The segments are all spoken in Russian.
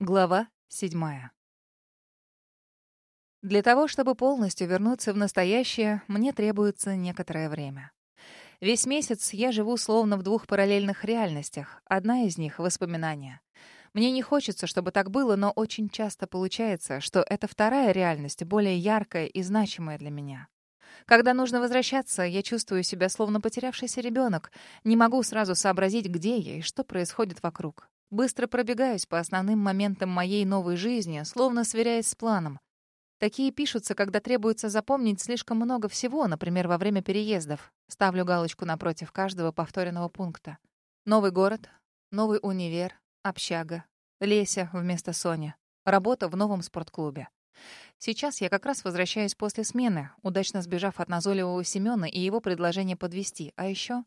Глава седьмая. Для того, чтобы полностью вернуться в настоящее, мне требуется некоторое время. Весь месяц я живу словно в двух параллельных реальностях. Одна из них — воспоминания. Мне не хочется, чтобы так было, но очень часто получается, что эта вторая реальность более яркая и значимая для меня. Когда нужно возвращаться, я чувствую себя словно потерявшийся ребенок. Не могу сразу сообразить, где я и что происходит вокруг. Быстро пробегаюсь по основным моментам моей новой жизни, словно сверяясь с планом. Такие пишутся, когда требуется запомнить слишком много всего, например, во время переездов. Ставлю галочку напротив каждого повторенного пункта. Новый город, новый универ, общага, Леся вместо Сони, работа в новом спортклубе. Сейчас я как раз возвращаюсь после смены, удачно сбежав от назойливого Семёна и его предложения подвести. А еще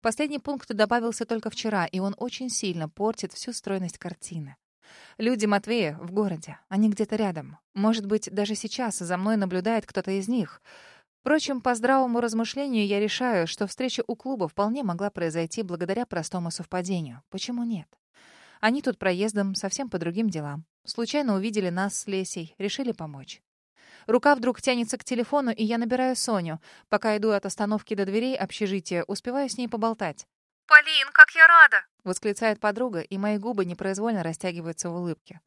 Последний пункт добавился только вчера, и он очень сильно портит всю стройность картины. Люди Матвея в городе, они где-то рядом. Может быть, даже сейчас за мной наблюдает кто-то из них. Впрочем, по здравому размышлению я решаю, что встреча у клуба вполне могла произойти благодаря простому совпадению. Почему нет? Они тут проездом, совсем по другим делам. Случайно увидели нас с Лесей, решили помочь. Рука вдруг тянется к телефону, и я набираю Соню. Пока иду от остановки до дверей общежития, успеваю с ней поболтать. «Полин, как я рада!» — восклицает подруга, и мои губы непроизвольно растягиваются в улыбке.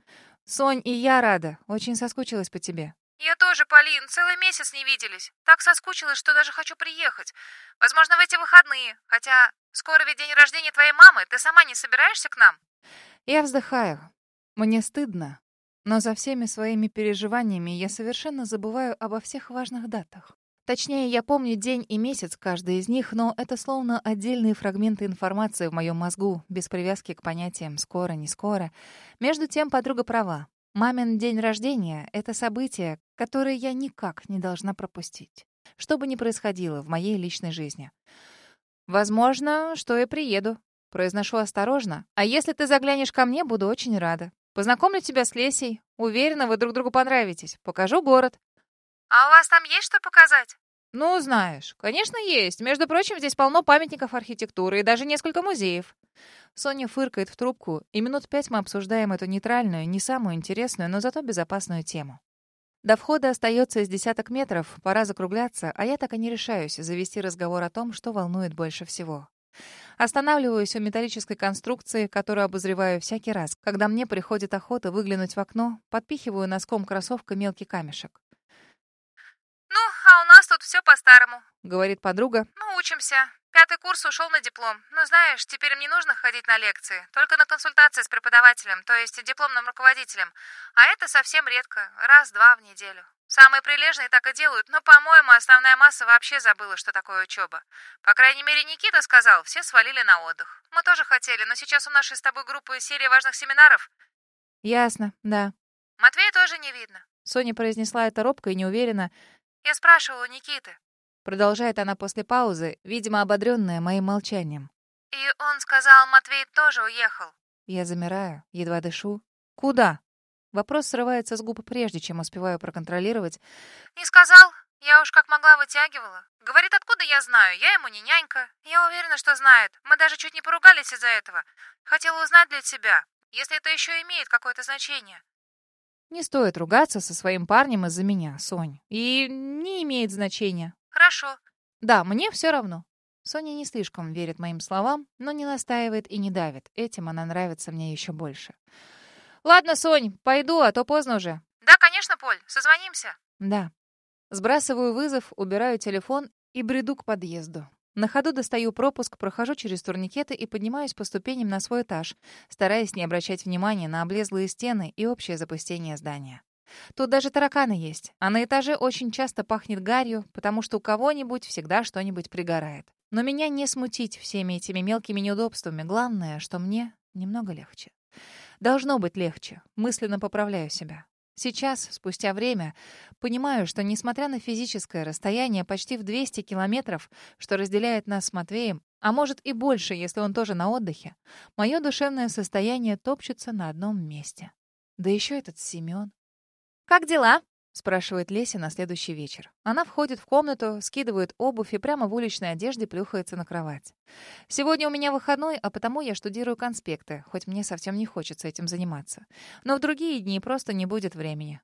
«Сонь, и я рада. Очень соскучилась по тебе». «Я тоже, Полин. Целый месяц не виделись. Так соскучилась, что даже хочу приехать. Возможно, в эти выходные. Хотя скоро ведь день рождения твоей мамы. Ты сама не собираешься к нам?» Я вздыхаю. Мне стыдно, но за всеми своими переживаниями я совершенно забываю обо всех важных датах. Точнее, я помню день и месяц каждый из них, но это словно отдельные фрагменты информации в моем мозгу, без привязки к понятиям «скоро», «не скоро». Между тем, подруга права. Мамин день рождения — это событие, которое я никак не должна пропустить. Что бы ни происходило в моей личной жизни. «Возможно, что я приеду», — произношу осторожно. «А если ты заглянешь ко мне, буду очень рада. Познакомлю тебя с Лесей. Уверена, вы друг другу понравитесь. Покажу город». «А у вас там есть что показать?» «Ну, знаешь, конечно, есть. Между прочим, здесь полно памятников архитектуры и даже несколько музеев». Соня фыркает в трубку, и минут пять мы обсуждаем эту нейтральную, не самую интересную, но зато безопасную тему. До входа остается из десяток метров, пора закругляться, а я так и не решаюсь завести разговор о том, что волнует больше всего. Останавливаюсь у металлической конструкции, которую обозреваю всякий раз, когда мне приходит охота выглянуть в окно, подпихиваю носком кроссовка мелкий камешек. «Ну, а у нас тут все по-старому», — говорит подруга. «Ну, учимся. Пятый курс ушел на диплом. Ну, знаешь, теперь мне нужно ходить на лекции, только на консультации с преподавателем, то есть дипломным руководителем. А это совсем редко, раз-два в неделю. Самые прилежные так и делают, но, по-моему, основная масса вообще забыла, что такое учеба. По крайней мере, Никита сказал, все свалили на отдых. Мы тоже хотели, но сейчас у нашей с тобой группы серия важных семинаров. Ясно, да. Матвея тоже не видно. Соня произнесла это робко и неуверенно. Я спрашивала у Никиты. Продолжает она после паузы, видимо, ободренная моим молчанием. И он сказал, Матвей тоже уехал. Я замираю, едва дышу. Куда? Вопрос срывается с губ прежде, чем успеваю проконтролировать. «Не сказал. Я уж как могла вытягивала. Говорит, откуда я знаю? Я ему не нянька. Я уверена, что знает. Мы даже чуть не поругались из-за этого. Хотела узнать для тебя, если это еще имеет какое-то значение». Не стоит ругаться со своим парнем из-за меня, Сонь. И не имеет значения. Хорошо. Да, мне все равно. Соня не слишком верит моим словам, но не настаивает и не давит. Этим она нравится мне еще больше. «Ладно, Сонь, пойду, а то поздно уже». «Да, конечно, Поль, созвонимся». «Да». Сбрасываю вызов, убираю телефон и бреду к подъезду. На ходу достаю пропуск, прохожу через турникеты и поднимаюсь по ступеням на свой этаж, стараясь не обращать внимания на облезлые стены и общее запустение здания. Тут даже тараканы есть, а на этаже очень часто пахнет гарью, потому что у кого-нибудь всегда что-нибудь пригорает. Но меня не смутить всеми этими мелкими неудобствами. Главное, что мне немного легче. Должно быть легче. Мысленно поправляю себя. Сейчас, спустя время, понимаю, что, несмотря на физическое расстояние почти в 200 километров, что разделяет нас с Матвеем, а может и больше, если он тоже на отдыхе, мое душевное состояние топчется на одном месте. Да еще этот Семен. «Как дела?» спрашивает Леся на следующий вечер. Она входит в комнату, скидывает обувь и прямо в уличной одежде плюхается на кровать. Сегодня у меня выходной, а потому я штудирую конспекты, хоть мне совсем не хочется этим заниматься. Но в другие дни просто не будет времени.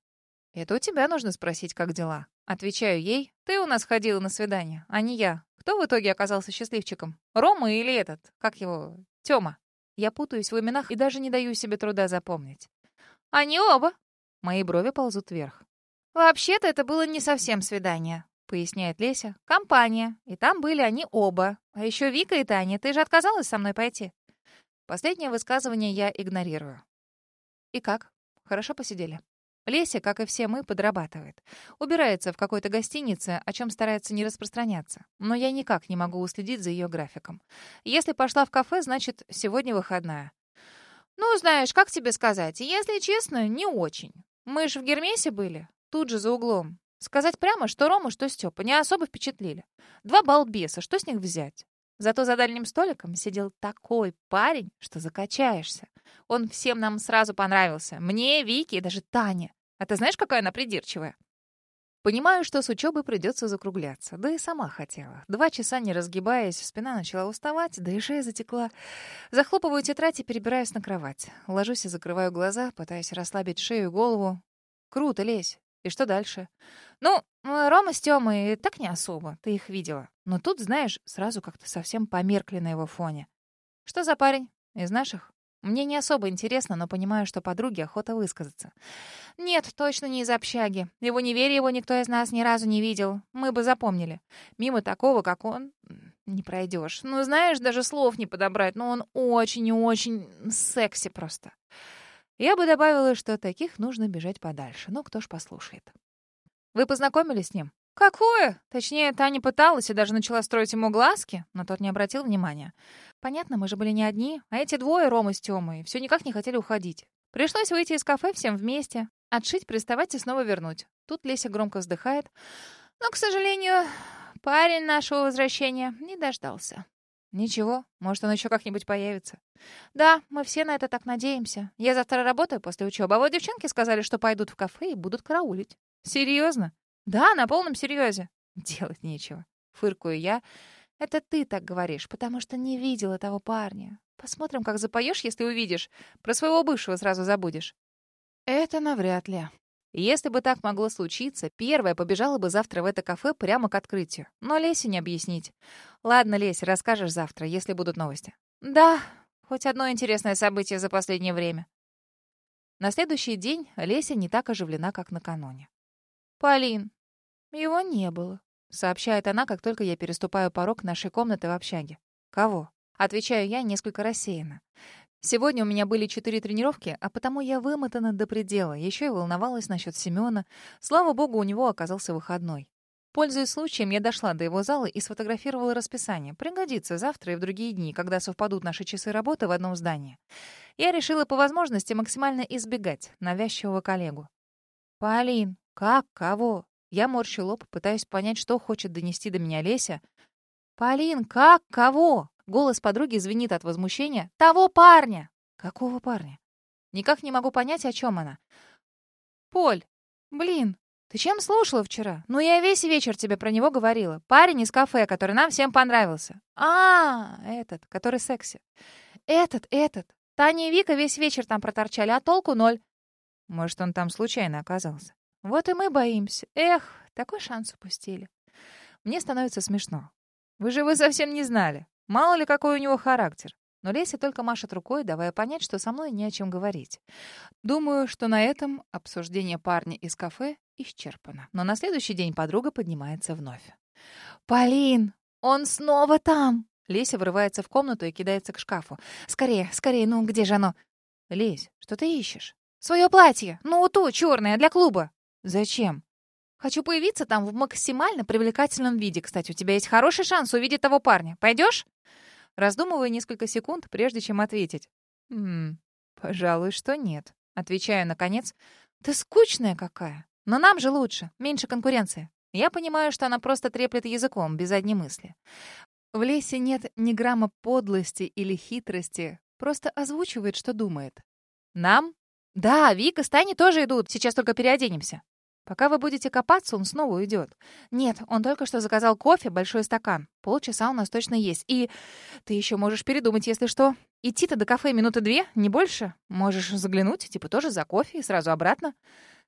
Это у тебя нужно спросить, как дела. Отвечаю ей, ты у нас ходила на свидание, а не я. Кто в итоге оказался счастливчиком? Рома или этот? Как его? Тёма. Я путаюсь в именах и даже не даю себе труда запомнить. Они оба. Мои брови ползут вверх. «Вообще-то это было не совсем свидание», — поясняет Леся. «Компания. И там были они оба. А еще Вика и Таня. Ты же отказалась со мной пойти?» Последнее высказывание я игнорирую. «И как? Хорошо посидели?» Леся, как и все мы, подрабатывает. Убирается в какой-то гостинице, о чем старается не распространяться. Но я никак не могу уследить за ее графиком. Если пошла в кафе, значит, сегодня выходная. «Ну, знаешь, как тебе сказать? Если честно, не очень. Мы же в Гермесе были тут же за углом. Сказать прямо, что Рома, что Степа не особо впечатлили. Два балбеса, что с них взять? Зато за дальним столиком сидел такой парень, что закачаешься. Он всем нам сразу понравился. Мне, Вике и даже Тане. А ты знаешь, какая она придирчивая? Понимаю, что с учебы придется закругляться. Да и сама хотела. Два часа не разгибаясь, спина начала уставать, да и шея затекла. Захлопываю тетрадь и перебираюсь на кровать. Ложусь и закрываю глаза, пытаясь расслабить шею и голову. Круто, Лесь. И что дальше? Ну, Рома с Тёмой так не особо, ты их видела. Но тут, знаешь, сразу как-то совсем померкли на его фоне. Что за парень? Из наших? Мне не особо интересно, но понимаю, что подруге охота высказаться. Нет, точно не из общаги. Его неверие его никто из нас ни разу не видел. Мы бы запомнили. Мимо такого, как он, не пройдешь. Ну, знаешь, даже слов не подобрать, но он очень и очень секси просто. Я бы добавила, что таких нужно бежать подальше. Но кто ж послушает. Вы познакомились с ним? Какое? Точнее, Таня пыталась и даже начала строить ему глазки, но тот не обратил внимания. Понятно, мы же были не одни, а эти двое, Рома с Тёмой, все никак не хотели уходить. Пришлось выйти из кафе всем вместе, отшить, приставать и снова вернуть. Тут Леся громко вздыхает. Но, к сожалению, парень нашего возвращения не дождался. Ничего, может, он еще как-нибудь появится. Да, мы все на это так надеемся. Я завтра работаю после учебы, а вот девчонки сказали, что пойдут в кафе и будут караулить. Серьезно? Да, на полном серьезе. Делать нечего. Фыркую я. Это ты так говоришь, потому что не видела того парня. Посмотрим, как запоешь, если увидишь. Про своего бывшего сразу забудешь. Это навряд ли. Если бы так могло случиться, первая побежала бы завтра в это кафе прямо к открытию. Но Лесе не объяснить. Ладно, Лесь, расскажешь завтра, если будут новости. Да, хоть одно интересное событие за последнее время. На следующий день Леся не так оживлена, как накануне. «Полин, его не было», — сообщает она, как только я переступаю порог нашей комнаты в общаге. «Кого?» — отвечаю я несколько рассеянно. Сегодня у меня были четыре тренировки, а потому я вымотана до предела. Еще и волновалась насчет Семена. Слава богу, у него оказался выходной. Пользуясь случаем, я дошла до его зала и сфотографировала расписание. Пригодится завтра и в другие дни, когда совпадут наши часы работы в одном здании. Я решила по возможности максимально избегать навязчивого коллегу. «Полин, как? Кого?» Я морщу лоб, пытаюсь понять, что хочет донести до меня Леся. «Полин, как? Кого?» Голос подруги звенит от возмущения. «Того парня!» «Какого парня?» Никак не могу понять, о чем она. «Поль, блин, ты чем слушала вчера? Ну, я весь вечер тебе про него говорила. Парень из кафе, который нам всем понравился. А, этот, который секси. Этот, этот. Таня и Вика весь вечер там проторчали, а толку ноль. Может, он там случайно оказался. Вот и мы боимся. Эх, такой шанс упустили. Мне становится смешно. Вы же его совсем не знали. Мало ли, какой у него характер. Но Леся только машет рукой, давая понять, что со мной не о чем говорить. Думаю, что на этом обсуждение парня из кафе исчерпано. Но на следующий день подруга поднимается вновь. «Полин, он снова там!» Леся врывается в комнату и кидается к шкафу. «Скорее, скорее, ну где же оно?» «Лесь, что ты ищешь?» «Свое платье! Ну, то, черное, для клуба!» «Зачем?» «Хочу появиться там в максимально привлекательном виде. Кстати, у тебя есть хороший шанс увидеть того парня. Пойдешь?» Раздумываю несколько секунд, прежде чем ответить. «Хм, пожалуй, что нет». Отвечаю, наконец. «Ты скучная какая. Но нам же лучше, меньше конкуренции». Я понимаю, что она просто треплет языком, без одни мысли. В лесе нет ни грамма подлости или хитрости, просто озвучивает, что думает. «Нам?» «Да, Вика с Таней тоже идут, сейчас только переоденемся». Пока вы будете копаться, он снова уйдет. Нет, он только что заказал кофе, большой стакан. Полчаса у нас точно есть. И ты еще можешь передумать, если что. Идти-то до кафе минуты две, не больше. Можешь заглянуть, типа тоже за кофе и сразу обратно.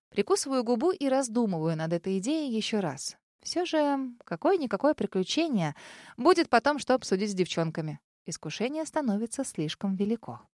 Прикусываю губу и раздумываю над этой идеей еще раз. Все же, какое-никакое приключение будет потом, что обсудить с девчонками. Искушение становится слишком велико.